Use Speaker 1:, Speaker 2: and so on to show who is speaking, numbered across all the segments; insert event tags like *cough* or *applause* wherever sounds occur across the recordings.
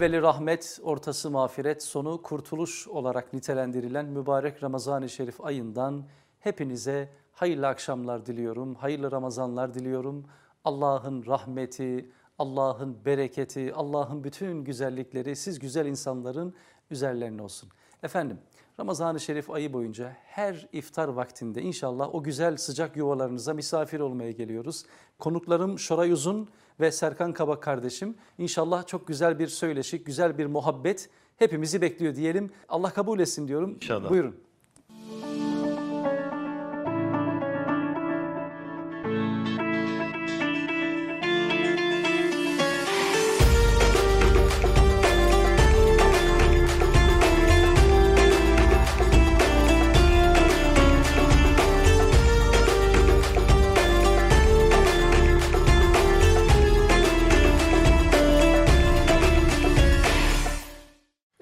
Speaker 1: Evveli rahmet, ortası mağfiret, sonu kurtuluş olarak nitelendirilen mübarek Ramazan-ı Şerif ayından hepinize hayırlı akşamlar diliyorum, hayırlı Ramazanlar diliyorum. Allah'ın rahmeti, Allah'ın bereketi, Allah'ın bütün güzellikleri siz güzel insanların üzerlerine olsun. Efendim Ramazan-ı Şerif ayı boyunca her iftar vaktinde inşallah o güzel sıcak yuvalarınıza misafir olmaya geliyoruz. Konuklarım Şoray Uzun ve Serkan Kabak kardeşim. İnşallah çok güzel bir söyleşik, güzel bir muhabbet hepimizi bekliyor diyelim. Allah kabul etsin diyorum.
Speaker 2: İnşallah.
Speaker 1: Buyurun.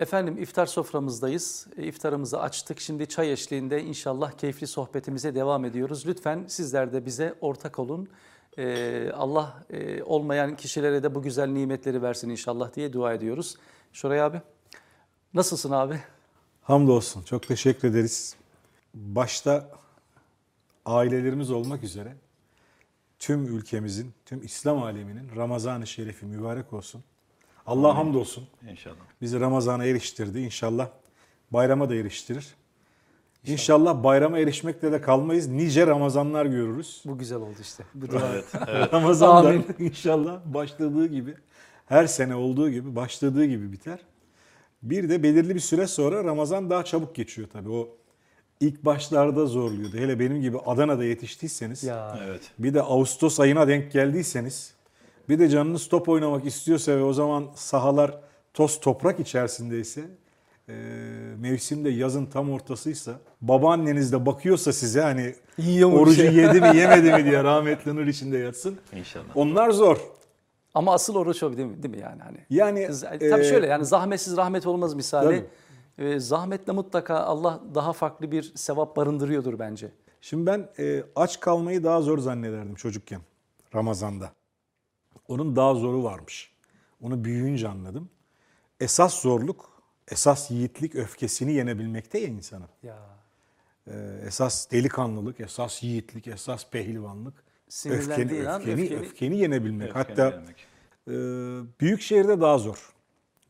Speaker 1: Efendim iftar soframızdayız. E, İftarımızı açtık. Şimdi çay eşliğinde inşallah keyifli sohbetimize devam ediyoruz. Lütfen sizler de bize ortak olun. Ee, Allah e, olmayan kişilere de bu güzel nimetleri versin inşallah diye dua ediyoruz. Şoray abi nasılsın abi?
Speaker 3: Hamdolsun. Çok teşekkür ederiz. Başta ailelerimiz olmak üzere tüm ülkemizin, tüm İslam aleminin Ramazan-ı Şerifi mübarek olsun. Allah hamdolsun.
Speaker 2: İnşallah.
Speaker 3: Bizi Ramazan'a eriştirdi. İnşallah bayrama da eriştirir. İnşallah bayrama erişmekle de kalmayız. Nice Ramazanlar görürüz.
Speaker 1: Bu güzel oldu işte. Bu dua.
Speaker 2: Evet. *laughs*
Speaker 3: Ramazan'da
Speaker 1: Amin.
Speaker 3: inşallah başladığı gibi her sene olduğu gibi başladığı gibi biter. Bir de belirli bir süre sonra Ramazan daha çabuk geçiyor tabii. O ilk başlarda zorluyordu. Hele benim gibi Adana'da yetiştiyseniz
Speaker 1: Ya
Speaker 2: Evet.
Speaker 3: bir de Ağustos ayına denk geldiyseniz bir de canınız top oynamak istiyorsa ve o zaman sahalar toz toprak içerisindeyse e, mevsimde yazın tam ortasıysa babaanneniz de bakıyorsa size hani
Speaker 1: Yiyor
Speaker 3: orucu
Speaker 1: şey?
Speaker 3: yedi mi *laughs* yemedi mi diye rahmetli nur içinde yatsın.
Speaker 2: İnşallah.
Speaker 3: Onlar zor.
Speaker 1: ama asıl oruç o değil mi? Değil mi yani hani?
Speaker 3: Yani
Speaker 1: Z- Tabii
Speaker 3: e,
Speaker 1: şöyle yani zahmetsiz rahmet olmaz misali. E, zahmetle mutlaka Allah daha farklı bir sevap barındırıyordur bence.
Speaker 3: Şimdi ben e, aç kalmayı daha zor zannederdim çocukken Ramazan'da. Onun daha zoru varmış. Onu büyüyünce anladım. Esas zorluk, esas yiğitlik öfkesini yenebilmekte ya insanın.
Speaker 1: Ya
Speaker 3: Ee, esas delikanlılık, esas yiğitlik, esas pehlivanlık. Öfkeni,
Speaker 1: an
Speaker 3: öfkeni,
Speaker 1: öfkeni-
Speaker 3: öfkeni yenebilmek.
Speaker 2: Öfkeni
Speaker 3: Hatta e, büyük şehirde daha zor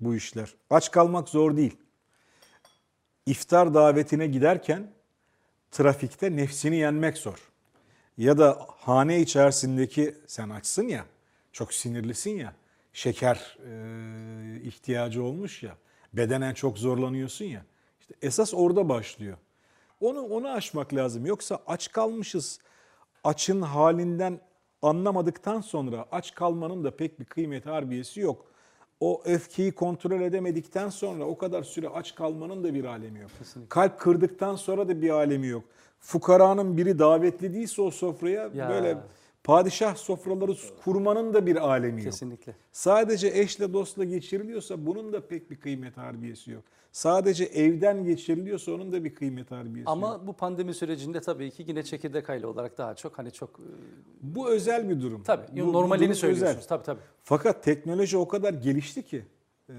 Speaker 3: bu işler. Aç kalmak zor değil. İftar davetine giderken trafikte nefsini yenmek zor. Ya da hane içerisindeki sen açsın ya, çok sinirlisin ya, şeker e, ihtiyacı olmuş ya, bedenen çok zorlanıyorsun ya. İşte esas orada başlıyor. Onu onu aşmak lazım. Yoksa aç kalmışız. Açın halinden anlamadıktan sonra aç kalmanın da pek bir kıymeti harbiyesi yok. O öfkeyi kontrol edemedikten sonra o kadar süre aç kalmanın da bir alemi yok. Kalp kırdıktan sonra da bir alemi yok. Fukaranın biri davetli değilse o sofraya
Speaker 1: Ya.
Speaker 3: böyle padişah sofraları kurmanın da bir alemi yok.
Speaker 1: kesinlikle.
Speaker 3: Sadece eşle dostla geçiriliyorsa bunun da pek bir kıymet harbiyesi yok. Sadece evden geçiriliyorsa onun da bir kıymet harbiyesi yok.
Speaker 1: Ama bu pandemi sürecinde tabii ki yine çekirdek aile olarak daha çok hani çok e,
Speaker 3: Bu özel bir durum.
Speaker 1: tabii
Speaker 3: Bu- bu
Speaker 1: normalini
Speaker 3: durum
Speaker 1: söylüyorsunuz.
Speaker 3: özel.
Speaker 1: Tabii tabii.
Speaker 3: Fakat teknoloji o kadar gelişti ki e,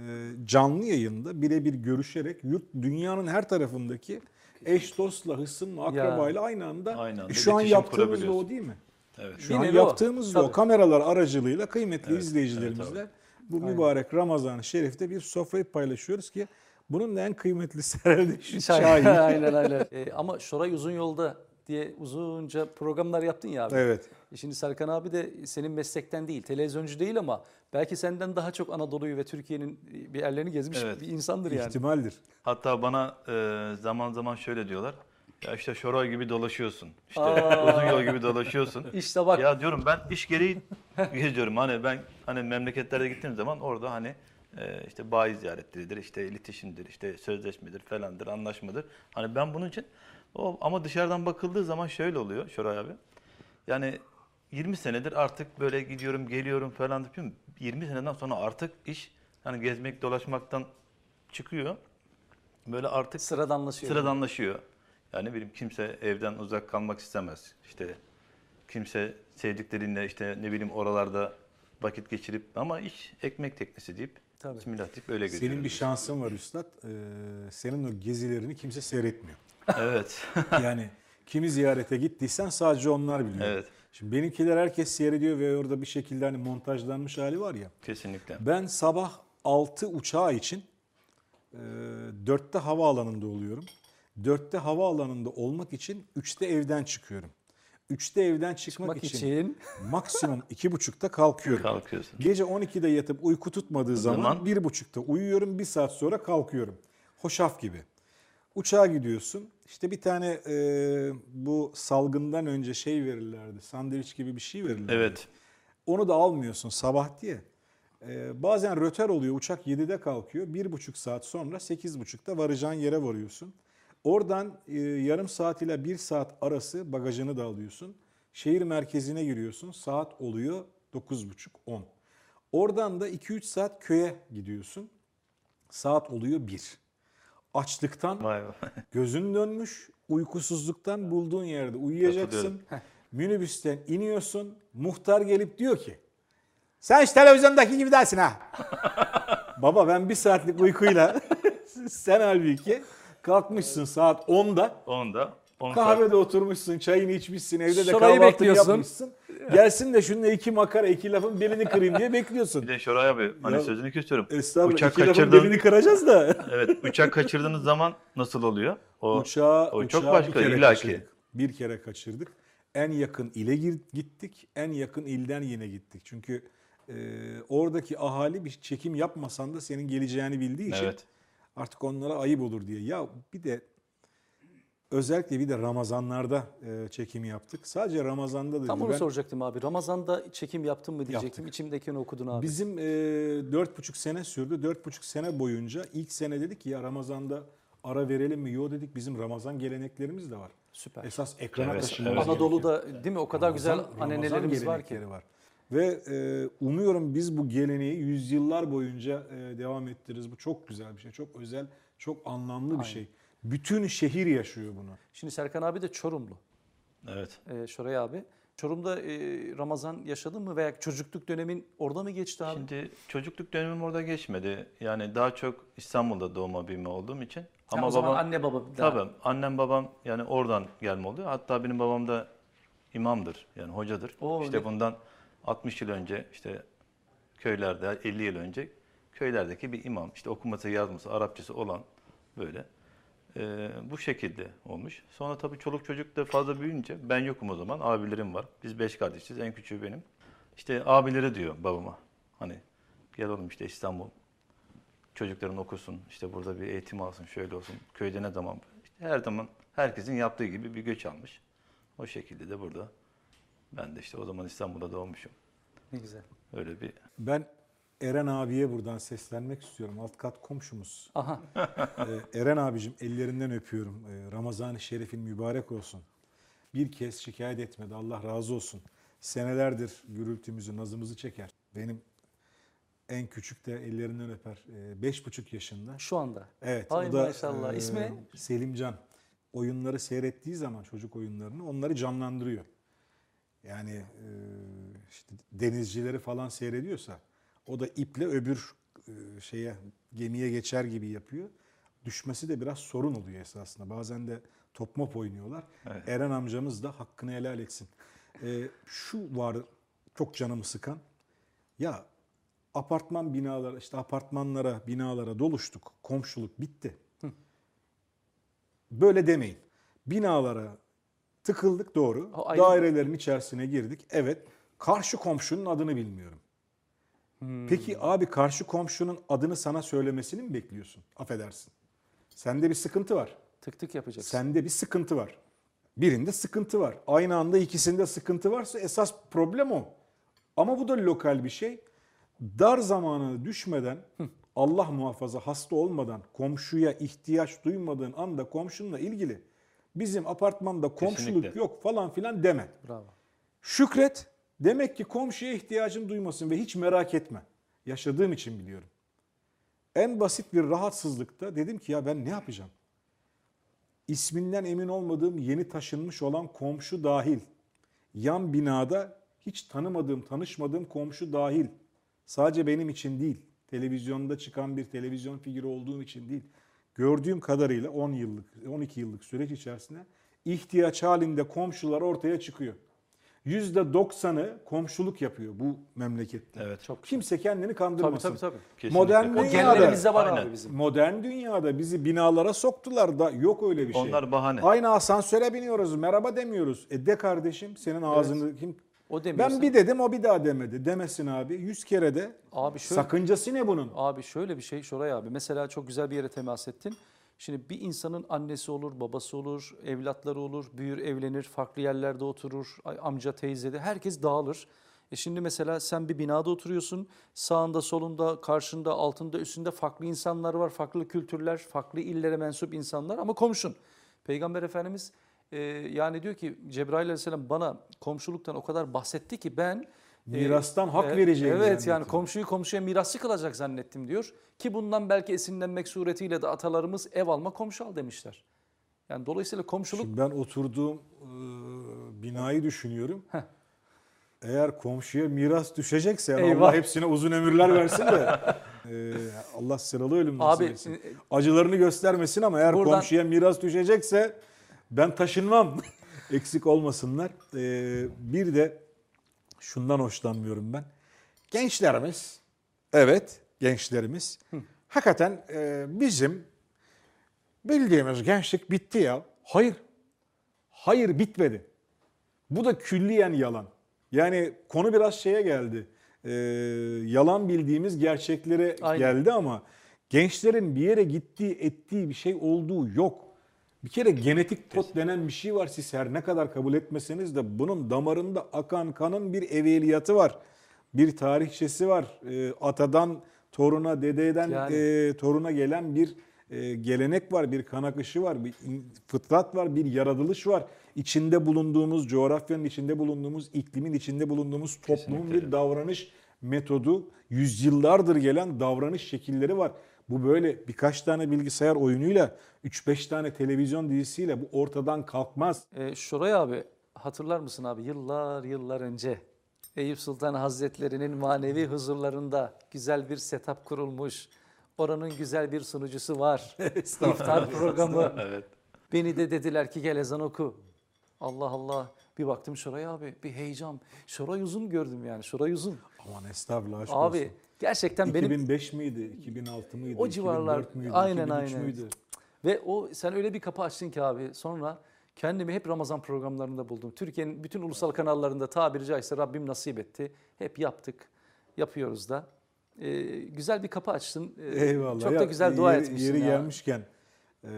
Speaker 3: canlı yayında birebir görüşerek yurt dünyanın her tarafındaki eş dostla, hısımla, akrabayla aynı anda,
Speaker 2: Aynı anda
Speaker 3: E, şu an yaptığımız da o değil mi?
Speaker 2: Evet.
Speaker 3: Şu an
Speaker 1: o.
Speaker 3: yaptığımız o
Speaker 1: Tabii.
Speaker 3: kameralar aracılığıyla kıymetli
Speaker 2: Evet,
Speaker 3: izleyicilerimizle
Speaker 2: evet
Speaker 3: bu mübarek Ramazan-ı Şerif'te bir sofrayı paylaşıyoruz ki bunun en kıymetlisi *laughs* herhalde şu çay. *laughs*
Speaker 1: aynen aynen. E, ama Şoray Uzun Yolda diye uzunca programlar yaptın ya abi.
Speaker 3: Evet.
Speaker 1: E Şimdi Serkan abi de senin meslekten değil, televizyoncu değil ama belki senden daha çok Anadolu'yu ve Türkiye'nin bir yerlerini gezmiş
Speaker 2: Evet.
Speaker 1: bir insandır yani.
Speaker 3: İhtimaldir.
Speaker 2: Hatta bana e, zaman zaman şöyle diyorlar. Ya işte Şoray gibi dolaşıyorsun. İşte
Speaker 1: Aa.
Speaker 2: uzun yol gibi dolaşıyorsun.
Speaker 1: İşte bak
Speaker 2: Ya diyorum ben iş gereği geziyorum. Hani ben hani memleketlerde gittiğim zaman orada hani e, işte bayi ziyaretleridir, işte iletişimdir, işte sözleşmedir falandır, anlaşmadır. Hani ben bunun için o ama dışarıdan bakıldığı zaman şöyle oluyor Şoray abi. Yani 20 senedir artık böyle gidiyorum, geliyorum falan yapıyorum. 20 seneden sonra artık iş hani gezmek, dolaşmaktan çıkıyor. Böyle artık
Speaker 1: sıradanlaşıyor.
Speaker 2: sıradanlaşıyor. Yani bileyim kimse evden uzak kalmak istemez. İşte kimse sevdiklerinle işte ne bileyim oralarda vakit geçirip ama iş ekmek teknesi deyip
Speaker 1: Tabii.
Speaker 2: Bismillah deyip öyle gidiyoruz.
Speaker 3: Senin bir şansın var üstad. Ee, senin o gezilerini kimse seyretmiyor. *laughs*
Speaker 2: Evet. *laughs*
Speaker 3: Yani kimi ziyarete gittiysen sadece onlar biliyor.
Speaker 2: Evet.
Speaker 3: Şimdi benimkiler herkes seyrediyor ve orada bir şekilde hani montajlanmış hali var ya.
Speaker 2: Kesinlikle.
Speaker 3: Ben sabah 6 uçağı için e, 4'te havaalanında oluyorum. 4'te havaalanında olmak için 3'te evden çıkıyorum. 3'te evden çıkmak,
Speaker 1: Çıkmak
Speaker 3: için,
Speaker 1: için *laughs*
Speaker 3: maksimum 2.30'da kalkıyorum.
Speaker 2: Kalkıyorsun.
Speaker 3: Gece 12'de yatıp uyku tutmadığı zaman,
Speaker 2: zaman?
Speaker 3: 1.30'da uyuyorum. Bir saat sonra kalkıyorum. Hoşaf gibi. Uçağa gidiyorsun. İşte bir tane e, bu salgından önce şey verirlerdi. Sandviç gibi bir şey verirlerdi.
Speaker 2: Evet.
Speaker 3: Onu da almıyorsun sabah diye. Ee, bazen röter oluyor. Uçak 7'de kalkıyor. 1,5 saat sonra 8.30'da varacağın yere varıyorsun. Oradan e, yarım saat ile 1 saat arası bagajını da alıyorsun. Şehir merkezine giriyorsun. Saat oluyor 9.30-10. Oradan da 2-3 saat köye gidiyorsun. Saat oluyor 1. Açlıktan. *laughs* Gözün dönmüş, uykusuzluktan bulduğun yerde uyuyacaksın. Minibüsten iniyorsun, muhtar gelip diyor ki, sen şu televizyondaki gibi dersin ha. *laughs* Baba ben bir saatlik uykuyla, *laughs* sen halbuki kalkmışsın saat 10'da,
Speaker 2: Onda. 10 saat.
Speaker 3: kahvede oturmuşsun, çayını içmişsin, evde de
Speaker 1: Şurayı
Speaker 3: kahvaltı
Speaker 1: bekliyorsun.
Speaker 3: yapmışsın. Gelsin de şununla iki makara, iki lafın belini kırayım diye bekliyorsun.
Speaker 2: Bir de Şoray abi hani
Speaker 3: Ya,
Speaker 2: sözünü kesiyorum.
Speaker 3: Estağfurullah,
Speaker 2: Uçak
Speaker 3: iki lafın
Speaker 2: kaçırdın.
Speaker 3: belini kıracağız da.
Speaker 2: Evet uçak kaçırdığınız zaman nasıl oluyor? O,
Speaker 3: Uçağı,
Speaker 2: o çok
Speaker 3: uçağı
Speaker 2: başka
Speaker 3: bir kere
Speaker 2: illa ki.
Speaker 3: kaçırdık. Bir kere kaçırdık. En yakın ile gittik. En yakın ilden yine gittik. Çünkü e, oradaki ahali bir çekim yapmasan da senin geleceğini bildiği için
Speaker 2: Evet.
Speaker 3: Artık onlara ayıp olur diye. Ya bir de özellikle bir de Ramazanlarda e, çekim yaptık. Sadece Ramazan'da da
Speaker 1: tam onu
Speaker 3: Ben-
Speaker 1: soracaktım abi. Ramazan'da çekim yaptın mı diyecektim.
Speaker 3: Yaptık.
Speaker 1: İçimdekini okudun abi.
Speaker 3: Bizim e, dört buçuk sene sürdü. Dört buçuk sene boyunca ilk sene dedik ki ya Ramazan'da ara verelim mi? Yo dedik bizim Ramazan geleneklerimiz de var.
Speaker 1: Süper.
Speaker 3: Esas ekrana
Speaker 2: Evet,
Speaker 3: taşımamız
Speaker 2: evet.
Speaker 3: gerekiyor.
Speaker 1: Anadolu'da değil mi o kadar güzel
Speaker 3: Ramazan- Ramazan
Speaker 1: annenelerimiz var ki.
Speaker 3: var. Ve e, umuyorum biz bu geleneği yüzyıllar boyunca e, devam ettiririz. Bu çok güzel bir şey. Çok özel, çok anlamlı bir
Speaker 1: Aynen.
Speaker 3: şey. Bütün şehir yaşıyor bunu.
Speaker 1: Şimdi Serkan abi de Çorumlu.
Speaker 2: Evet.
Speaker 1: Ee, Şoray abi. Çorum'da e, Ramazan yaşadın mı veya çocukluk dönemin orada mı geçti abi?
Speaker 2: Şimdi çocukluk dönemim orada geçmedi. Yani daha çok İstanbul'da doğma büyüme olduğum için. Ama
Speaker 1: o zaman
Speaker 2: babam
Speaker 1: anne baba bir daha.
Speaker 2: tabii annem babam yani oradan gelme oluyor. Hatta benim babam da imamdır yani hocadır.
Speaker 1: Oo,
Speaker 2: işte
Speaker 1: ne-
Speaker 2: bundan 60 yıl önce işte köylerde 50 yıl önce köylerdeki bir imam. İşte okuması yazması Arapçası olan böyle. Ee, bu şekilde olmuş. Sonra tabii çoluk çocuk da fazla büyüyünce ben yokum o zaman. Abilerim var. Biz beş kardeşiz. En küçüğü benim. İşte abileri diyor babama. Hani gel oğlum işte İstanbul. Çocukların okusun. işte burada bir eğitim alsın. Şöyle olsun. Köyde ne zaman? İşte her zaman herkesin yaptığı gibi bir göç almış. O şekilde de burada. Ben de işte o zaman İstanbul'da doğmuşum.
Speaker 1: Ne güzel.
Speaker 2: Öyle bir
Speaker 3: Ben Eren abiye buradan seslenmek istiyorum. Alt kat komşumuz.
Speaker 1: Aha. *laughs*
Speaker 3: Ee, Eren abicim ellerinden öpüyorum. Ee, Ramazan-ı Şerif'in mübarek olsun. Bir kez şikayet etmedi. Allah razı olsun. Senelerdir gürültümüzü, nazımızı çeker. Benim en küçük de ellerinden öper. Ee, Beş buçuk yaşında.
Speaker 1: Şu anda.
Speaker 3: Evet.
Speaker 1: Ay
Speaker 3: o da,
Speaker 1: maşallah.
Speaker 3: e,
Speaker 1: İsmi?
Speaker 3: Selimcan. Oyunları seyrettiği zaman çocuk oyunlarını onları canlandırıyor. Yani e, işte denizcileri falan seyrediyorsa o da iple öbür e, şeye gemiye geçer gibi yapıyor. Düşmesi de biraz sorun oluyor esasında. Bazen de top mop oynuyorlar.
Speaker 2: Evet.
Speaker 3: Eren amcamız da hakkını helal etsin. E, şu var çok canımı sıkan. Ya apartman binalara işte apartmanlara binalara doluştuk. Komşuluk bitti. Böyle demeyin. Binalara tıkıldık doğru.
Speaker 1: O ayrı-
Speaker 3: Dairelerin içerisine girdik. Evet. Karşı komşunun adını bilmiyorum. Peki abi karşı komşunun adını sana söylemesini mi bekliyorsun? Affedersin. Sende bir sıkıntı var.
Speaker 1: Tık tık yapacaksın.
Speaker 3: Sende bir sıkıntı var. Birinde sıkıntı var. Aynı anda ikisinde sıkıntı varsa esas problem o. Ama bu da lokal bir şey. Dar zamanına düşmeden, Allah muhafaza hasta olmadan, komşuya ihtiyaç duymadığın anda komşunla ilgili bizim apartmanda komşuluk
Speaker 2: Kesinlikle.
Speaker 3: yok falan filan deme.
Speaker 1: Bravo.
Speaker 3: Şükret. Demek ki komşuya ihtiyacın duymasın ve hiç merak etme. Yaşadığım için biliyorum. En basit bir rahatsızlıkta dedim ki ya ben ne yapacağım? İsminden emin olmadığım yeni taşınmış olan komşu dahil. Yan binada hiç tanımadığım, tanışmadığım komşu dahil. Sadece benim için değil. televizyonda çıkan bir televizyon figürü olduğum için değil. Gördüğüm kadarıyla 10 yıllık, 12 yıllık süreç içerisinde ihtiyaç halinde komşular ortaya çıkıyor. %90'ı komşuluk yapıyor bu memlekette.
Speaker 2: Evet.
Speaker 1: Çok
Speaker 3: Kimse kendini
Speaker 1: Tabii
Speaker 3: kandırmasın.
Speaker 1: tabii tabii.
Speaker 2: Kesinlikle.
Speaker 3: Modern
Speaker 1: O
Speaker 2: Dünyada-
Speaker 1: var
Speaker 2: Aynen.
Speaker 1: abi bizim.
Speaker 3: Modern dünyada bizi binalara soktular da yok öyle bir şey.
Speaker 2: Onlar bahane.
Speaker 3: Aynı asansöre biniyoruz. Merhaba demiyoruz. E de kardeşim senin ağzını kim
Speaker 1: O demiyorsa.
Speaker 3: Ben bir dedim o bir daha demedi. Demesin abi. Yüz kere de.
Speaker 1: Abi şöyle,
Speaker 3: Sakıncası ne bunun?
Speaker 1: abi şöyle bir şey Şoray abi. Mesela çok güzel bir yere temas ettin. Şimdi bir insanın annesi olur, babası olur, evlatları olur, büyür, evlenir, farklı yerlerde oturur, amca, teyze de herkes dağılır. E şimdi mesela sen bir binada oturuyorsun, sağında, solunda, karşında, altında, üstünde farklı insanlar var, farklı kültürler, farklı illere mensup insanlar ama komşun. Peygamber Efendimiz e, yani diyor ki Cebrail Aleyhisselam bana komşuluktan o kadar bahsetti ki ben e,
Speaker 3: Mirastan hak
Speaker 1: evet,
Speaker 3: vereceğini
Speaker 1: Evet yani
Speaker 3: zannettim.
Speaker 1: komşuyu komşuya mirasçı kılacak zannettim diyor. Ki bundan belki esinlenmek suretiyle de atalarımız ev alma komşu al demişler. Yani dolayısıyla komşuluk
Speaker 3: Şimdi ben oturduğum e, binayı düşünüyorum. Eğer komşuya miras düşecekse yani
Speaker 1: Eyvah.
Speaker 3: Allah hepsine uzun ömürler versin de *laughs* e, Allah sıralı ölüm nasip etsin.
Speaker 1: e,
Speaker 3: Acılarını göstermesin ama eğer
Speaker 1: Buradan-
Speaker 3: komşuya miras düşecekse ben taşınmam. *laughs* Eksik olmasınlar. E, bir de şundan hoşlanmıyorum ben. Gençlerimiz, evet gençlerimiz hakikaten e, bizim bildiğimiz gençlik bitti ya. Hayır. Hayır bitmedi. Bu da külliyen yalan. Yani konu biraz şeye geldi. Ee, yalan bildiğimiz gerçeklere
Speaker 1: Aynen.
Speaker 3: geldi ama gençlerin bir yere gittiği, ettiği bir şey olduğu yok. Bir kere genetik kod denen bir şey var. Siz her ne kadar kabul etmeseniz de bunun damarında akan kanın bir evveliyatı var. Bir tarihçesi var. Ee, atadan toruna, dededen
Speaker 1: Yani.
Speaker 3: e, toruna gelen bir e, gelenek var, bir kan akışı var, bir fıtrat var, bir yaratılış var. İçinde bulunduğumuz coğrafyanın içinde bulunduğumuz iklimin içinde bulunduğumuz toplumun
Speaker 2: Kesinlikle.
Speaker 3: bir davranış metodu, yüzyıllardır gelen davranış şekilleri var. Bu böyle birkaç tane bilgisayar oyunuyla, 3-5 tane televizyon dizisiyle bu ortadan kalkmaz.
Speaker 1: e, Şoray abi hatırlar mısın abi yıllar yıllar önce Eyüp Sultan Hazretleri'nin manevi huzurlarında güzel bir setup kurulmuş. Oranın güzel bir sunucusu var. *laughs* İftar programı.
Speaker 2: Evet.
Speaker 1: Beni de dediler ki gel ezan oku. Allah Allah. Bir baktım Şoray abi bir heyecan. Şoray uzun gördüm yani Şoray uzun.
Speaker 3: Aman estağfurullah aşk
Speaker 1: Abi
Speaker 3: olsun.
Speaker 1: gerçekten benim
Speaker 3: 2005 miydi, 2006 mıydı,
Speaker 1: O civarlar,
Speaker 3: 2004 müydü,
Speaker 1: aynen,
Speaker 3: 2003
Speaker 1: aynen.
Speaker 3: müydü?
Speaker 1: Ve o sen öyle bir kapı açtın ki abi sonra kendimi hep Ramazan programlarında buldum. Türkiye'nin bütün ulusal kanallarında tabiri caizse Rabbim nasip etti. Hep yaptık, yapıyoruz da. Ee, güzel bir kapı açtın. Ee,
Speaker 3: Eyvallah.
Speaker 1: Çok
Speaker 3: Ya,
Speaker 1: da güzel dua
Speaker 3: yeri,
Speaker 1: etmişsin
Speaker 3: Yeri
Speaker 1: ya.
Speaker 3: gelmişken e,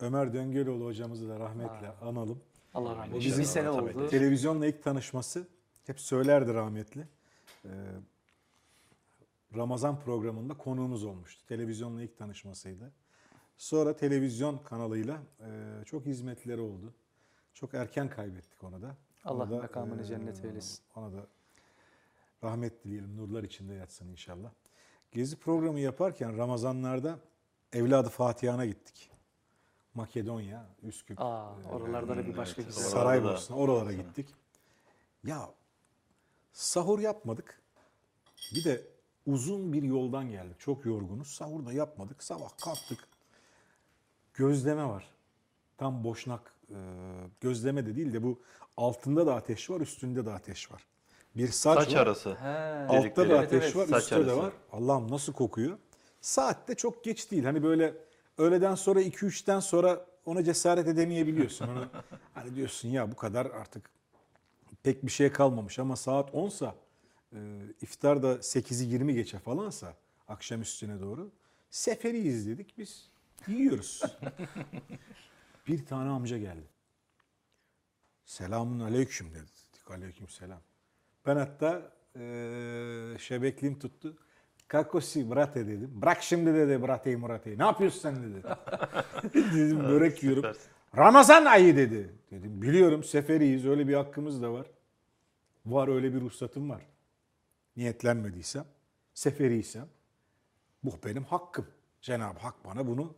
Speaker 3: Ömer Döngöloğlu hocamızı da rahmetle analım.
Speaker 1: Allah rahmet eylesin.
Speaker 3: bizim
Speaker 1: Bir sene oldu.
Speaker 3: Televizyonla ilk tanışması hep söylerdi rahmetli. E, Ramazan programında konuğumuz olmuştu. Televizyonla ilk tanışmasıydı. Sonra televizyon kanalıyla e, çok hizmetleri oldu. Çok erken kaybettik onu da.
Speaker 1: Allah
Speaker 3: Ona da,
Speaker 1: makamını
Speaker 3: e,
Speaker 1: cennet eylesin.
Speaker 3: Ona da rahmet dileyelim, nurlar içinde yatsın inşallah. Gezi programı yaparken Ramazanlarda evladı Fatihan'a gittik. Makedonya, Üsküp,
Speaker 1: Aa, oralarda da bir başka
Speaker 2: evet,
Speaker 3: Saraybosna oralara gittik. Ya sahur yapmadık. Bir de uzun bir yoldan geldik. Çok yorgunuz. Sahur da yapmadık. Sabah kalktık. Gözleme var. Tam boşnak e, gözleme de değil de bu altında da ateş var, üstünde de ateş var. Bir saç,
Speaker 2: Saç
Speaker 3: var.
Speaker 2: arası.
Speaker 1: He.
Speaker 3: Altta da ateş
Speaker 1: evet.
Speaker 3: var,
Speaker 2: Saç
Speaker 3: üstte de
Speaker 2: arası.
Speaker 3: var. Allah'ım nasıl kokuyor. Saat de çok geç değil. Hani böyle öğleden sonra 2-3'ten sonra ona cesaret edemeyebiliyorsun. Onu, *laughs* hani diyorsun ya bu kadar artık pek bir şey kalmamış ama saat 10'sa e, iftar da 8'i 20 geçe falansa akşam üstüne doğru seferi izledik biz yiyoruz. *laughs* bir tane amca geldi. Selamun aleyküm dedi. Aleyküm selam. Ben hatta eee şebekliğim tuttu. Kakosi brate dedim. Bırak şimdi dedi brateyi murateyi. Ne yapıyorsun sen dedi. *laughs* dedim börek yiyorum. Ramazan ayı dedi. Dedim biliyorum seferiyiz öyle bir hakkımız da var. Var öyle bir ruhsatım var. Niyetlenmediysem, seferiysem bu benim hakkım. Cenab-ı Hak bana bunu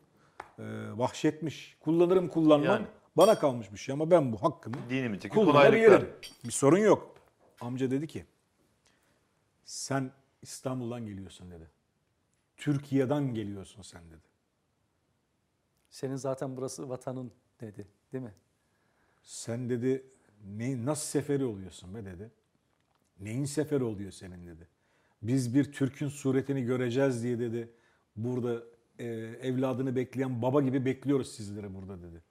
Speaker 3: eee bahşetmiş. Kullanırım kullanmam
Speaker 2: Yani.
Speaker 3: bana kalmış bir şey ama ben bu hakkımı
Speaker 2: Dinimizdeki
Speaker 3: kullanabilirim.
Speaker 2: kolaylıklar.
Speaker 3: Bir sorun yok. Amca dedi ki sen İstanbul'dan geliyorsun dedi. Türkiye'den geliyorsun sen dedi.
Speaker 1: Senin zaten burası vatanın dedi değil mi?
Speaker 3: Sen dedi ne, nasıl seferi oluyorsun be dedi. Neyin seferi oluyor senin dedi. Biz bir Türk'ün suretini göreceğiz diye dedi. Burada e, evladını bekleyen baba gibi bekliyoruz sizleri burada dedi.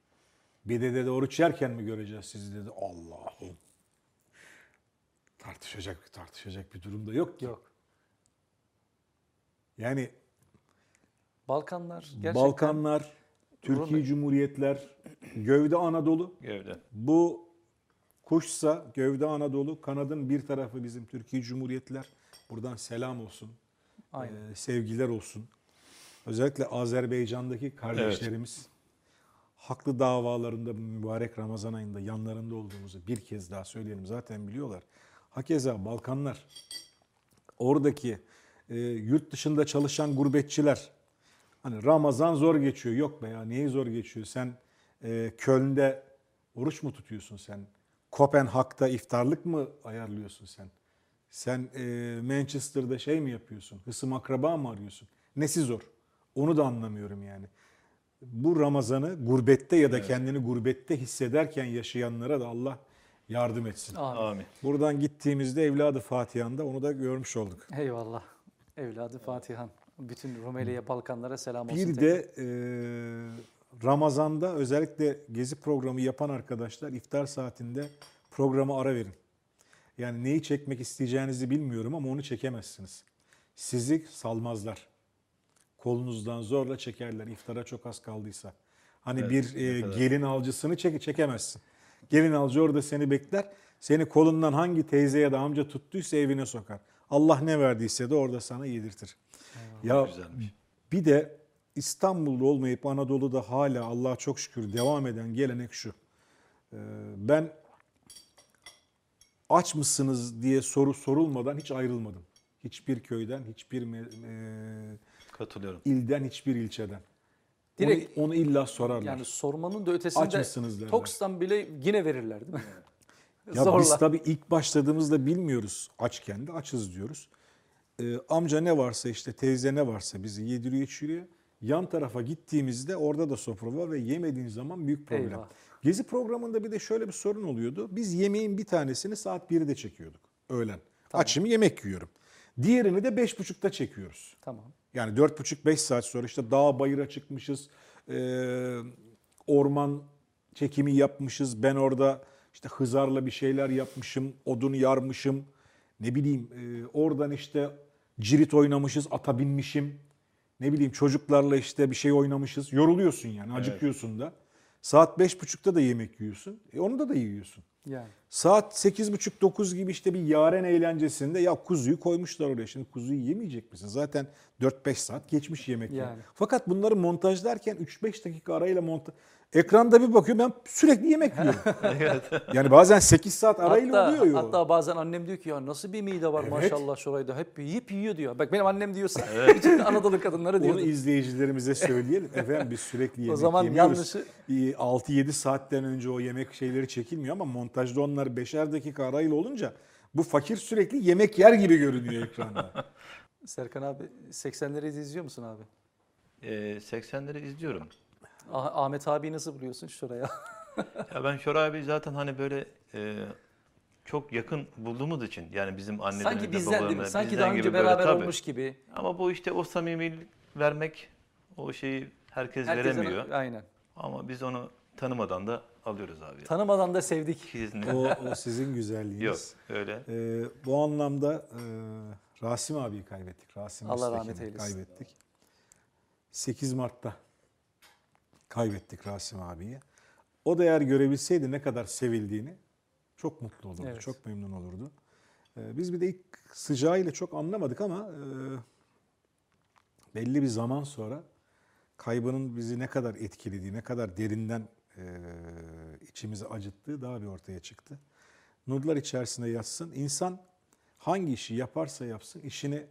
Speaker 3: Bir de dedi oruç yerken mi göreceğiz sizi dedi. Allah'ım. Tartışacak tartışacak bir durum da yok ki.
Speaker 1: Yok.
Speaker 3: Yani
Speaker 1: Balkanlar gerçekten
Speaker 3: Balkanlar, Türkiye. Cumhuriyetler, gövde Anadolu.
Speaker 2: Gövde.
Speaker 3: Bu kuşsa gövde Anadolu, kanadın bir tarafı bizim Türkiye Cumhuriyetler. Buradan selam olsun,
Speaker 1: Aynen.
Speaker 3: e, sevgiler olsun. Özellikle Azerbaycan'daki kardeşlerimiz haklı davalarında mübarek Ramazan ayında yanlarında olduğumuzu bir kez daha söyleyelim. Zaten biliyorlar. Hakeza Balkanlar, oradaki e, yurt dışında çalışan gurbetçiler, hani Ramazan zor geçiyor. Yok be ya neyi zor geçiyor? Sen e, Köln'de oruç mu tutuyorsun sen? Kopenhag'da iftarlık mı ayarlıyorsun sen? Sen e, Manchester'da şey mi yapıyorsun? Hısım akraba mı arıyorsun? Nesi zor? Onu da anlamıyorum yani. Bu Ramazan'ı gurbette ya da kendini gurbette hissederken yaşayanlara da Allah yardım etsin.
Speaker 1: Amin.
Speaker 3: Buradan gittiğimizde evladı Fatiha'nda onu da görmüş olduk.
Speaker 1: Eyvallah. Evladı Fatihan. Bütün Rumeli'ye, Balkanlara selam olsun.
Speaker 3: Bir de e, Ramazan'da özellikle gezi programı yapan arkadaşlar iftar saatinde programı ara verin. Yani neyi çekmek isteyeceğinizi bilmiyorum ama onu çekemezsiniz. Sizi salmazlar. Kolunuzdan zorla çekerler iftara çok az kaldıysa. Hani
Speaker 2: Evet,
Speaker 3: bir e, gelin alcısını çek çekemezsin. Gelin alcı orada seni bekler. Seni kolundan hangi teyze ya da amca tuttuysa evine sokar. Allah ne verdiyse de orada sana yedirtir. Ya
Speaker 2: Güzelmiş.
Speaker 3: bir de İstanbul'da olmayıp Anadolu'da hala Allah'a çok şükür devam eden gelenek şu. Ee, Ben aç mısınız diye soru sorulmadan hiç ayrılmadım. Hiçbir köyden, hiçbir
Speaker 2: Katılıyorum.
Speaker 3: ilden, hiçbir ilçeden.
Speaker 1: Direkt-
Speaker 3: onu, onu illa sorarlar.
Speaker 1: yani sormanın da
Speaker 3: Aç
Speaker 1: ötesinde
Speaker 3: mısınız derler.
Speaker 1: Toks'tan bile yine verirler değil mi? *laughs*
Speaker 3: Ya
Speaker 1: Zorla.
Speaker 3: biz tabii ilk başladığımızda bilmiyoruz açken de açız diyoruz. Ee, amca ne varsa işte teyze ne varsa bizi yediriyor içiriyor. Yan tarafa gittiğimizde orada da sofra var ve yemediğin zaman büyük problem.
Speaker 1: Eyvah.
Speaker 3: Gezi programında bir de şöyle bir sorun oluyordu. Biz yemeğin bir tanesini saat 1'de çekiyorduk öğlen. Açım yemek yiyorum. Diğerini de 5.30'da çekiyoruz.
Speaker 1: Tamam.
Speaker 3: Yani 4,5-5 saat sonra işte dağ bayıra çıkmışız. Ee, orman çekimi yapmışız. Ben orada işte hızarla bir şeyler yapmışım. Odun yarmışım. Ne bileyim e, oradan işte cirit oynamışız. Ata binmişim. Ne bileyim çocuklarla işte bir şey oynamışız. Yoruluyorsun yani acıkıyorsun da. Saat 5.30'da da yemek yiyorsun. E onu da da yiyorsun.
Speaker 1: Yani.
Speaker 3: Saat 8.30-9 gibi işte bir yaren eğlencesinde ya kuzuyu koymuşlar oraya. Şimdi kuzuyu yemeyecek misin? Zaten 4-5 saat geçmiş yemek.
Speaker 1: Yani.
Speaker 3: Fakat bunları montajlarken 3-5 dakika arayla montaj... Ekranda bir bakıyorum ben sürekli yemek *laughs* yiyorum. yani bazen 8 saat arayla
Speaker 1: hatta,
Speaker 3: oluyor. yo.
Speaker 1: hatta bazen annem diyor ki ya nasıl bir mide var
Speaker 3: Evet.
Speaker 1: maşallah şurayda hep yiyip yiyor diyor. Bak benim annem diyorsa *laughs* bütün Anadolu kadınları
Speaker 3: Onu
Speaker 1: diyordu.
Speaker 3: izleyicilerimize söyleyelim. Efendim biz sürekli yemek
Speaker 1: zaman
Speaker 3: yemiyoruz.
Speaker 1: yanlışı-
Speaker 3: Ee, 6-7 saatten önce o yemek şeyleri çekilmiyor ama montajda onlar 5'er dakika arayla olunca bu fakir sürekli yemek yer gibi görünüyor ekranda. *laughs*
Speaker 1: Serkan abi 80'leri izliyor musun abi?
Speaker 2: Ee, 80'leri izliyorum.
Speaker 1: Ah- Ahmet abi nasıl buluyorsun şuraya? *laughs*
Speaker 2: Ya ben Şoray abi zaten hani böyle e, çok yakın bulduğumuz için yani bizim annelerimizle
Speaker 1: Sanki bizden değil mi? Sanki daha önce
Speaker 2: gibi böyle
Speaker 1: beraber
Speaker 2: tabii.
Speaker 1: olmuş gibi.
Speaker 2: Ama bu işte o samimilik vermek o şeyi herkes
Speaker 1: Herkesin-
Speaker 2: veremiyor.
Speaker 1: Aynen.
Speaker 2: Ama biz onu tanımadan da alıyoruz abi.
Speaker 1: Tanımadan da sevdik.
Speaker 2: Kesinlikle.
Speaker 3: O, o sizin güzelliğiniz.
Speaker 2: Yok öyle.
Speaker 3: Ee, bu anlamda e, Rasim abiyi kaybettik. Rasim
Speaker 1: Allah
Speaker 3: Öztekin'i
Speaker 1: rahmet eylesin.
Speaker 3: Kaybettik. 8 Mart'ta kaybettik Rasim abiyi. O da eğer görebilseydi ne kadar sevildiğini çok mutlu olurdu.
Speaker 1: Evet.
Speaker 3: Çok memnun olurdu. Ee, biz bir de ilk sıcağıyla çok anlamadık ama e, belli bir zaman sonra kaybının bizi ne kadar etkilediği, ne kadar derinden e, içimizi acıttığı daha bir ortaya çıktı. Nurlar içerisinde yatsın. İnsan hangi işi yaparsa yapsın işini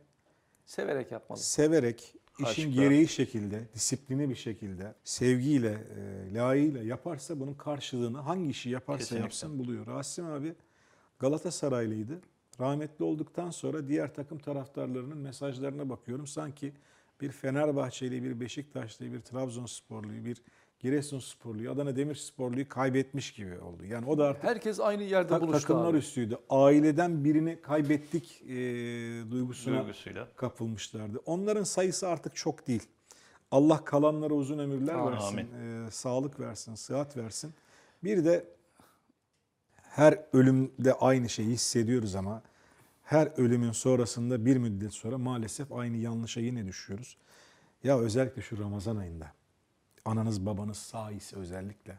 Speaker 1: Severek yapmalı.
Speaker 3: severek, işin
Speaker 2: Aşkla.
Speaker 3: gereği şekilde, disiplini bir şekilde, sevgiyle, e, layığıyla yaparsa bunun karşılığını hangi işi yaparsa
Speaker 2: Kesinlikle.
Speaker 3: yapsın buluyor. Rasim abi Galatasaraylıydı. Rahmetli olduktan sonra diğer takım taraftarlarının mesajlarına bakıyorum. Sanki bir Fenerbahçeli, bir Beşiktaşlı, bir Trabzonsporluyu, bir Giresunsporluyu, Adana Demirsporluyu kaybetmiş gibi oldu. Yani o da artık
Speaker 1: Herkes aynı yerde
Speaker 3: ta-
Speaker 1: buluştu
Speaker 3: takımlar
Speaker 1: abi.
Speaker 3: üstüydü. Aileden birini kaybettik e, duygusuna
Speaker 2: Duygusuyla.
Speaker 3: kapılmışlardı. Onların sayısı artık çok değil. Allah kalanlara uzun ömürler
Speaker 1: Amin.
Speaker 3: versin, e, sağlık versin, sıhhat versin. Bir de her ölümde aynı şeyi hissediyoruz ama her ölümün sonrasında bir müddet sonra maalesef aynı yanlışa yine düşüyoruz. Ya özellikle şu Ramazan ayında ananız babanız sağ ise özellikle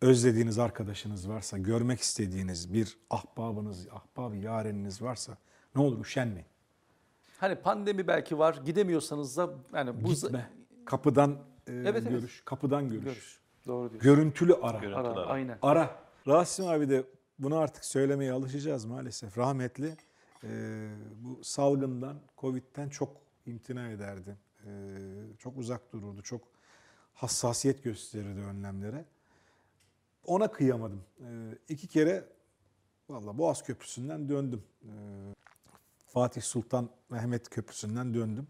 Speaker 3: özlediğiniz arkadaşınız varsa, görmek istediğiniz bir ahbabınız, ahbabı yareniniz varsa ne olur üşenmeyin.
Speaker 1: Hani pandemi belki var. Gidemiyorsanız da yani bu
Speaker 3: Gitme. Kapıdan e,
Speaker 1: evet.
Speaker 3: görüş, kapıdan görüş.
Speaker 1: Görüş. Doğru diyorsun.
Speaker 3: Görüntülü ara.
Speaker 2: Görüntülü
Speaker 1: Ara,
Speaker 2: ara.
Speaker 1: aynen.
Speaker 3: Ara. Rasim abi de bunu artık söylemeye alışacağız maalesef. Rahmetli e, bu salgından, Covid'den çok imtina ederdi. E, çok uzak dururdu. Çok hassasiyet gösterirdi önlemlere. Ona kıyamadım. E, iki kere valla Boğaz Köprüsü'nden döndüm. E, Fatih Sultan Mehmet Köprüsü'nden döndüm.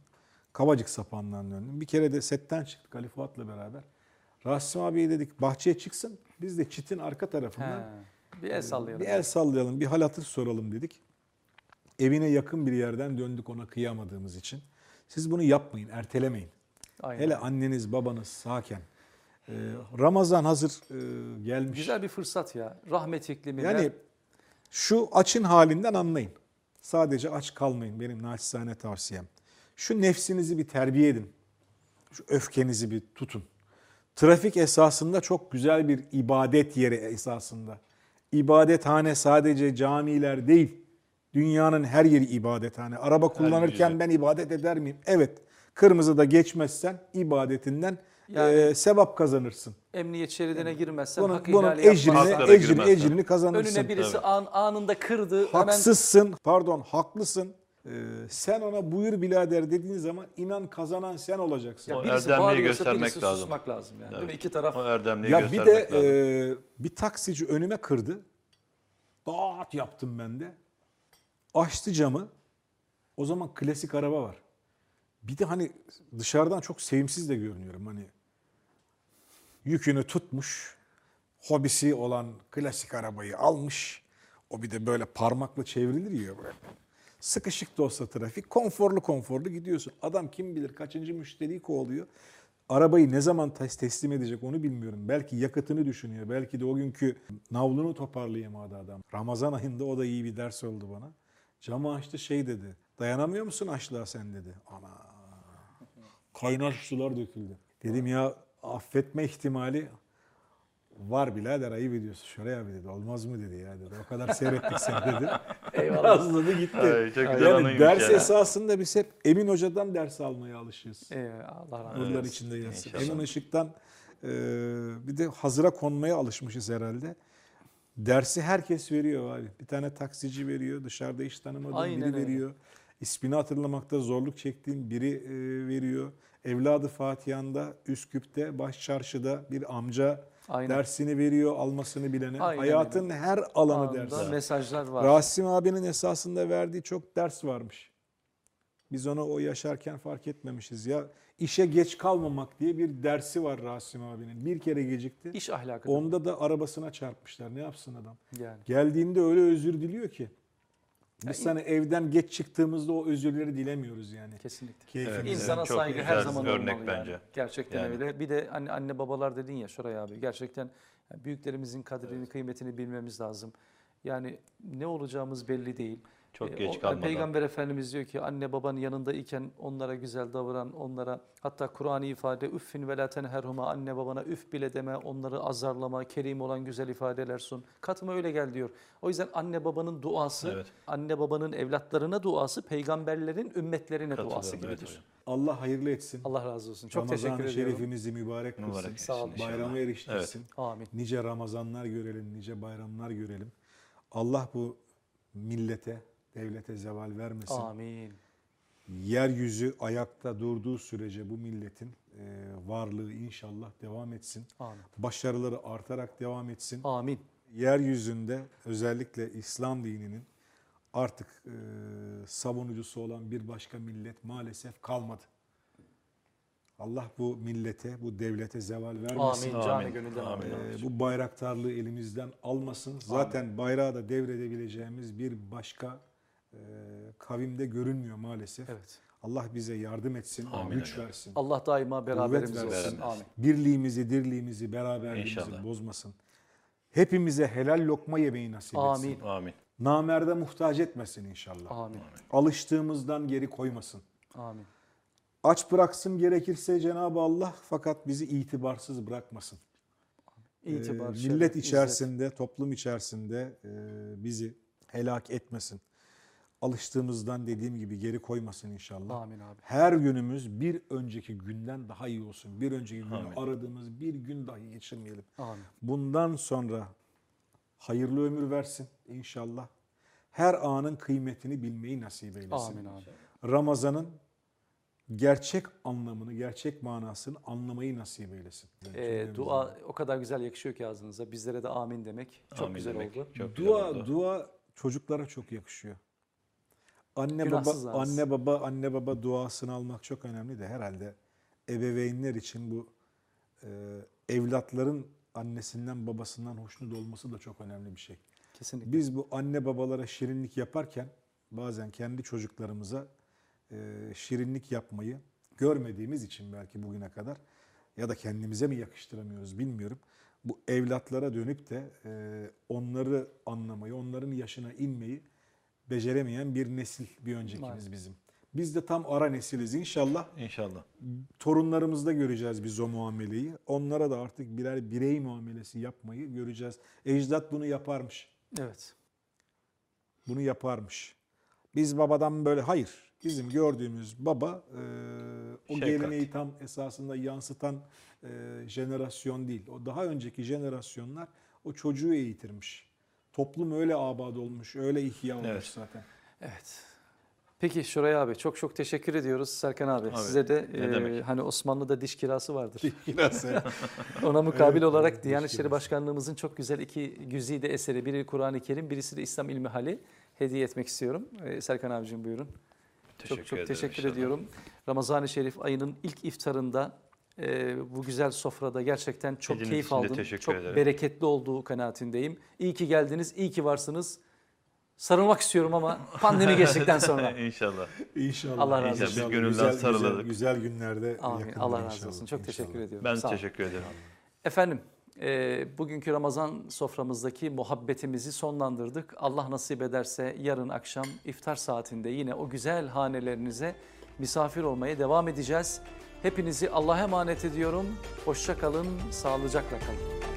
Speaker 3: Kavacık Sapan'dan döndüm. Bir kere de setten çıktık Ali Fuat'la beraber. Rasim abiye dedik bahçeye çıksın. Biz de çitin arka tarafından
Speaker 1: He. Bir el sallayalım.
Speaker 3: bir el sallayalım, bir hal hatır soralım dedik. Evine yakın bir yerden döndük ona kıyamadığımız için. Siz bunu yapmayın, ertelemeyin.
Speaker 1: Aynen.
Speaker 3: Hele anneniz, babanız sağken. Ee, Ramazan hazır e, gelmiş.
Speaker 1: Güzel bir fırsat ya. Rahmet ikliminde.
Speaker 3: Yani şu açın halinden anlayın. Sadece aç kalmayın benim naçizane tavsiyem. Şu nefsinizi bir terbiye edin. Şu öfkenizi bir tutun. Trafik esasında çok güzel bir ibadet yeri esasında. İbadethane sadece camiler değil. Dünyanın her yeri ibadethane. Araba kullanırken ben ibadet eder miyim? Evet. Kırmızıda geçmezsen ibadetinden
Speaker 1: Yani-
Speaker 3: e, sevap kazanırsın.
Speaker 1: emniyet şeridine girmezsen
Speaker 3: Bunun,
Speaker 1: hak
Speaker 3: bunun ecrini, ecrini, ecrini kazanırsın.
Speaker 1: önüne birisi
Speaker 2: Tabii.
Speaker 1: an, anında kırdı. Hemen
Speaker 3: Haksızsın, pardon haklısın. Ee, sen ona buyur birader dediğin zaman inan kazanan sen olacaksın.
Speaker 1: Ya
Speaker 2: O
Speaker 1: birisi
Speaker 2: erdemliği göstermek
Speaker 1: birisi
Speaker 2: lazım.
Speaker 1: susmak lazım yani. Değil mi?
Speaker 2: Evet.
Speaker 1: İki taraf.
Speaker 2: O erdemliği
Speaker 3: Ya bir
Speaker 2: göstermek
Speaker 3: de
Speaker 2: lazım.
Speaker 3: e, bir taksici önüme kırdı. Dağıt yaptım ben de. Açtı camı. O zaman klasik araba var. Bir de hani dışarıdan çok sevimsiz de görünüyorum. Hani yükünü tutmuş. Hobisi olan klasik arabayı almış. O bir de böyle parmakla çevrilir ya böyle. Sıkışık da olsa trafik konforlu konforlu gidiyorsun. Adam kim bilir kaçıncı müşteriyi kovalıyor. Arabayı ne zaman tes- teslim edecek onu bilmiyorum. Belki yakıtını düşünüyor. Belki de o günkü navlunu toparlayamadı adam. Ramazan ayında o da iyi bir ders oldu bana. Camı açtı şey dedi. Dayanamıyor musun açlığa sen dedi. Ana kaynar sular döküldü. Dedim ya affetme ihtimali var birader ayıp ediyorsun. Şöyle abi dedi. Olmaz mı dedi ya dedi. O kadar seyrettik seni dedi. *laughs*
Speaker 1: Eyvallah.
Speaker 3: Yazladı gitti.
Speaker 2: Ay, çok güzel
Speaker 3: yani ders
Speaker 2: yani.
Speaker 3: esasında biz hep Emin Hoca'dan ders almaya alışığız.
Speaker 1: Eyvallah, Allah razı olsun.
Speaker 3: içinde yatsın.
Speaker 2: İnşallah.
Speaker 3: Emin Işık'tan e, bir de hazıra konmaya alışmışız herhalde. Dersi herkes veriyor abi. Bir tane taksici veriyor, dışarıda hiç tanımadığım
Speaker 1: Aynen
Speaker 3: biri
Speaker 1: öyle.
Speaker 3: veriyor. İsmini hatırlamakta zorluk çektiğim biri e, veriyor. Evladı Fatiha'nda Üsküp'te, Baş Çarşıda bir amca
Speaker 1: Aynen.
Speaker 3: dersini veriyor, almasını bilene.
Speaker 1: Aynen
Speaker 3: Hayatın her alanı
Speaker 1: Anında
Speaker 3: ders.
Speaker 1: mesajlar var.
Speaker 3: Rasim abinin esasında verdiği çok ders varmış. Biz onu o yaşarken fark etmemişiz. Ya işe geç kalmamak diye bir dersi var Rasim abinin. Bir kere gecikti.
Speaker 1: İş ahlakı.
Speaker 3: Onda da arabasına çarpmışlar. Ne yapsın adam?
Speaker 1: yani.
Speaker 3: Geldiğinde öyle özür diliyor ki. Biz hani evden geç çıktığımızda o özürleri dilemiyoruz yani.
Speaker 1: Kesinlikle.
Speaker 3: Keyfimize.
Speaker 2: Evet,
Speaker 1: İnsana
Speaker 2: çok
Speaker 1: saygı her zaman
Speaker 2: örnek
Speaker 1: olmalı yani.
Speaker 2: bence.
Speaker 1: Gerçekten
Speaker 2: Yani.
Speaker 1: öyle. Bir de anne, anne babalar dedin ya Şoray abi. Gerçekten yani büyüklerimizin kadrini, kıymetini bilmemiz lazım. Yani ne olacağımız belli değil.
Speaker 2: Çok
Speaker 1: Ee,
Speaker 2: geç
Speaker 1: yani
Speaker 2: kalmadan.
Speaker 1: Peygamber Efendimiz diyor ki anne babanın yanında iken onlara güzel davran, onlara hatta Kur'an'ı ifade üffin ve la tenherhuma anne babana üf bile deme, onları azarlama, kerim olan güzel ifadeler sun. Katıma öyle gel diyor. O yüzden anne babanın duası,
Speaker 2: Evet.
Speaker 1: anne babanın evlatlarına duası, peygamberlerin ümmetlerine duası
Speaker 2: Katılıyorum, evet
Speaker 1: gibidir.
Speaker 2: hocam.
Speaker 3: Allah hayırlı etsin.
Speaker 1: Allah razı olsun. Çok
Speaker 3: Ramazan-ı
Speaker 1: teşekkür ediyorum.
Speaker 3: şerifimizi mübarek kılsın.
Speaker 2: Mübarek
Speaker 1: Sağ olun.
Speaker 3: Bayrama eriştirsin.
Speaker 1: Amin.
Speaker 3: Nice Ramazanlar görelim, nice bayramlar görelim. Allah bu millete, devlete zeval vermesin.
Speaker 1: Amin.
Speaker 3: Yeryüzü ayakta durduğu sürece bu milletin e, varlığı inşallah devam etsin.
Speaker 1: Amin.
Speaker 3: Başarıları artarak devam etsin.
Speaker 1: Amin.
Speaker 3: Yeryüzünde özellikle İslam dininin artık e, savunucusu olan bir başka millet maalesef kalmadı. Allah bu millete, bu devlete zeval vermesin.
Speaker 1: Amin. Gönülden
Speaker 2: amin.
Speaker 3: Ee, bu bayraktarlığı elimizden almasın. Zaten bayrağı da devredebileceğimiz bir başka e, kavimde görünmüyor maalesef.
Speaker 1: Evet.
Speaker 3: Allah bize yardım etsin,
Speaker 2: Amin
Speaker 3: güç
Speaker 2: hocam.
Speaker 3: versin.
Speaker 1: Allah daima beraberimiz olsun. Amin.
Speaker 3: Birliğimizi, dirliğimizi, beraberliğimizi
Speaker 2: İnşallah.
Speaker 3: bozmasın. Hepimize helal lokma yemeyi nasip
Speaker 1: Amin.
Speaker 3: etsin.
Speaker 2: Amin.
Speaker 3: Namerde muhtaç etmesin inşallah.
Speaker 1: Amin.
Speaker 3: Alıştığımızdan geri koymasın.
Speaker 1: Amin.
Speaker 3: Aç bıraksın gerekirse Cenab-ı Allah fakat bizi itibarsız bırakmasın.
Speaker 1: İtibar,
Speaker 3: Ee,
Speaker 1: şeref,
Speaker 3: millet
Speaker 1: izzet.
Speaker 3: içerisinde, toplum içerisinde e, bizi helak etmesin. Alıştığımızdan dediğim gibi geri koymasın inşallah.
Speaker 1: Amin abi.
Speaker 3: Her günümüz bir önceki günden daha iyi olsun. Bir önceki günü
Speaker 2: Amin.
Speaker 3: aradığımız bir gün dahi geçirmeyelim.
Speaker 1: Amin.
Speaker 3: Bundan sonra hayırlı ömür versin inşallah. Her anın kıymetini bilmeyi nasip eylesin.
Speaker 1: Amin abi.
Speaker 3: Ramazan'ın gerçek anlamını, gerçek manasını anlamayı nasip eylesin.
Speaker 1: Ee, dua o kadar güzel yakışıyor ki ağzınıza. Bizlere de amin demek. Çok
Speaker 2: Amin
Speaker 1: güzel
Speaker 2: demek.
Speaker 1: oldu.
Speaker 2: Çok güzel
Speaker 3: Dua
Speaker 2: oldu.
Speaker 3: dua çocuklara çok yakışıyor. Anne baba anne baba anne baba duasını almak çok önemli de herhalde ebeveynler için bu e, evlatların annesinden babasından hoşnut olması da çok önemli bir şey.
Speaker 1: Kesinlikle.
Speaker 3: Biz bu anne babalara şirinlik yaparken bazen kendi çocuklarımıza e, şirinlik yapmayı görmediğimiz için belki bugüne kadar ya da kendimize mi yakıştıramıyoruz bilmiyorum. Bu evlatlara dönüp de e, onları anlamayı, onların yaşına inmeyi beceremeyen bir nesil bir öncekimiz
Speaker 1: Maalesef.
Speaker 3: bizim. Biz de tam ara nesiliz inşallah.
Speaker 2: İnşallah.
Speaker 3: Torunlarımızda göreceğiz biz o muameleyi. Onlara da artık birer birey muamelesi yapmayı göreceğiz. Ecdat bunu yaparmış.
Speaker 1: Evet.
Speaker 3: bunu yaparmış. Biz babadan böyle hayır. Bizim gördüğümüz baba e, o
Speaker 2: Şefkat.
Speaker 3: geleneği tam esasında yansıtan e, jenerasyon değil. O daha önceki jenerasyonlar o çocuğu eğitirmiş. Toplum öyle abad olmuş, öyle ihya olmuş
Speaker 2: Evet.
Speaker 3: zaten.
Speaker 1: Evet. Peki Şuray abi çok çok teşekkür ediyoruz Serkan abi.
Speaker 2: Abi,
Speaker 1: Size de e,
Speaker 2: demek.
Speaker 1: hani Osmanlı'da diş kirası vardır.
Speaker 3: Biraz *laughs*
Speaker 1: Ona mukabil
Speaker 3: Evet,
Speaker 1: olarak
Speaker 3: evet,
Speaker 1: Diyanet
Speaker 3: diş
Speaker 1: İşleri
Speaker 3: kirası.
Speaker 1: Başkanlığımızın çok güzel iki güzide eseri. Biri Kur'an-ı Kerim, birisi de İslam İlmi Hali hediye etmek istiyorum. E, Serkan abicim buyurun. çok çok
Speaker 2: ederim
Speaker 1: teşekkür
Speaker 2: inşallah.
Speaker 1: ediyorum. Ramazan-ı Şerif ayının ilk iftarında e, bu güzel sofrada gerçekten çok
Speaker 2: Sizin
Speaker 1: keyif aldım.
Speaker 2: teşekkür
Speaker 1: Çok
Speaker 2: ederim.
Speaker 1: bereketli olduğu kanaatindeyim. İyi ki geldiniz, iyi ki varsınız. Sarılmak istiyorum ama pandemi geçtikten *laughs* sonra.
Speaker 2: İnşallah.
Speaker 3: İnşallah.
Speaker 1: Allah razı
Speaker 2: olsun.
Speaker 3: İnşallah.
Speaker 2: Biz gönülden
Speaker 3: güzel,
Speaker 2: sarıladık.
Speaker 3: Güzel, güzel günlerde
Speaker 1: Amin. Allah razı
Speaker 3: inşallah.
Speaker 1: olsun. Çok teşekkür
Speaker 3: İnşallah.
Speaker 1: ediyorum.
Speaker 2: Ben
Speaker 1: Sağ
Speaker 2: teşekkür ederim.
Speaker 1: Efendim, e, bugünkü Ramazan soframızdaki muhabbetimizi sonlandırdık. Allah nasip ederse yarın akşam iftar saatinde yine o güzel hanelerinize misafir olmaya devam edeceğiz. Hepinizi Allah'a emanet ediyorum. Hoşça kalın, sağlıcakla kalın.